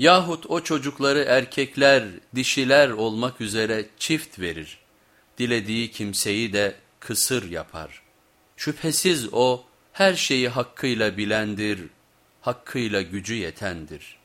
Yahut o çocukları erkekler, dişiler olmak üzere çift verir. Dilediği kimseyi de kısır yapar. Şüphesiz o her şeyi hakkıyla bilendir, hakkıyla gücü yetendir.''